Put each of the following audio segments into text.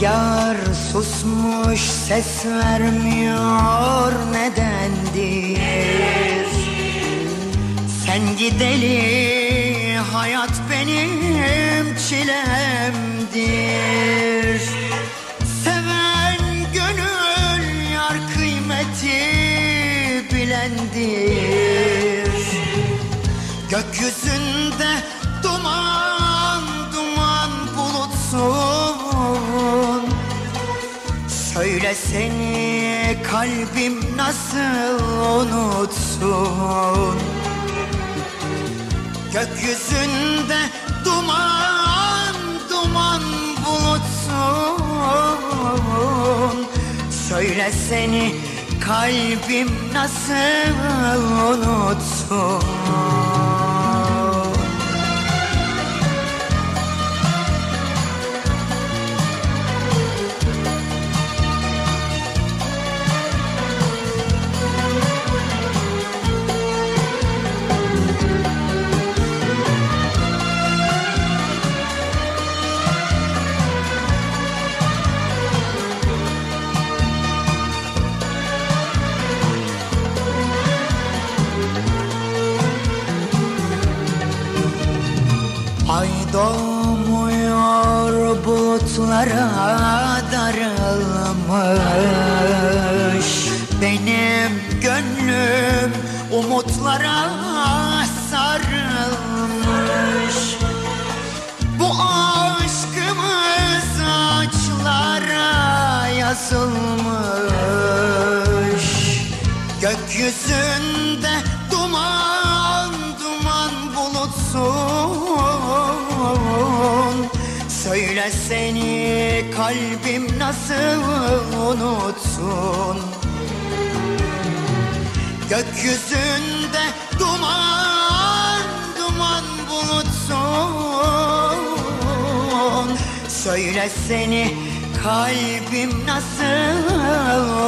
Rüzgar susmuş ses vermiyor nedendir Sen gideli hayat benim çilemdir. Seven gönül yar kıymeti bilendir. Gökyüzünde Söyle seni kalbim nasıl unutsun? Gökyüzünde duman duman bulutsun. Söyle seni kalbim nasıl unutsun bulutlara darılmış Benim gönlüm umutlara sarılmış. Bu aşkımız ağaçlara yazılmış. Gökyüzünde Söyle seni kalbim nasıl unutsun? Gökyüzünde duman duman bulutsun. Söyle seni kalbim nasıl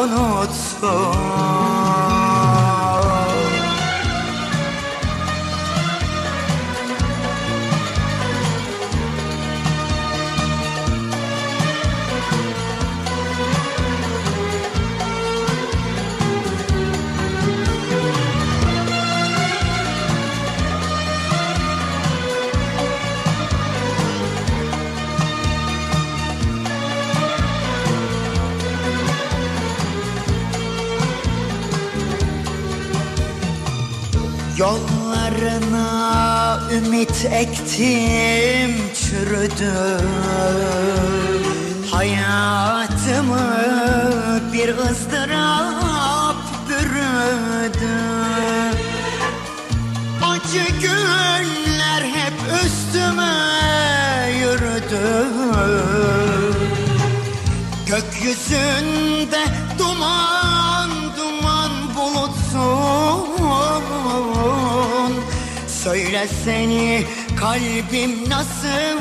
unutsun Yollarına ümit ektim çürüdü Hayatımı bir ızdırap bürüdü Acı günler hep üstüme yürüdü. Gökyüzünde duman Söyle seni kalbim nasıl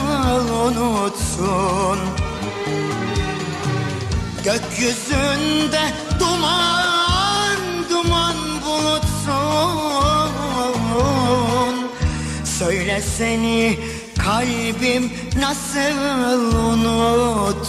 unutsun? Gökyüzünde duman duman bulutsun. Söyle seni kalbim nasıl unutsun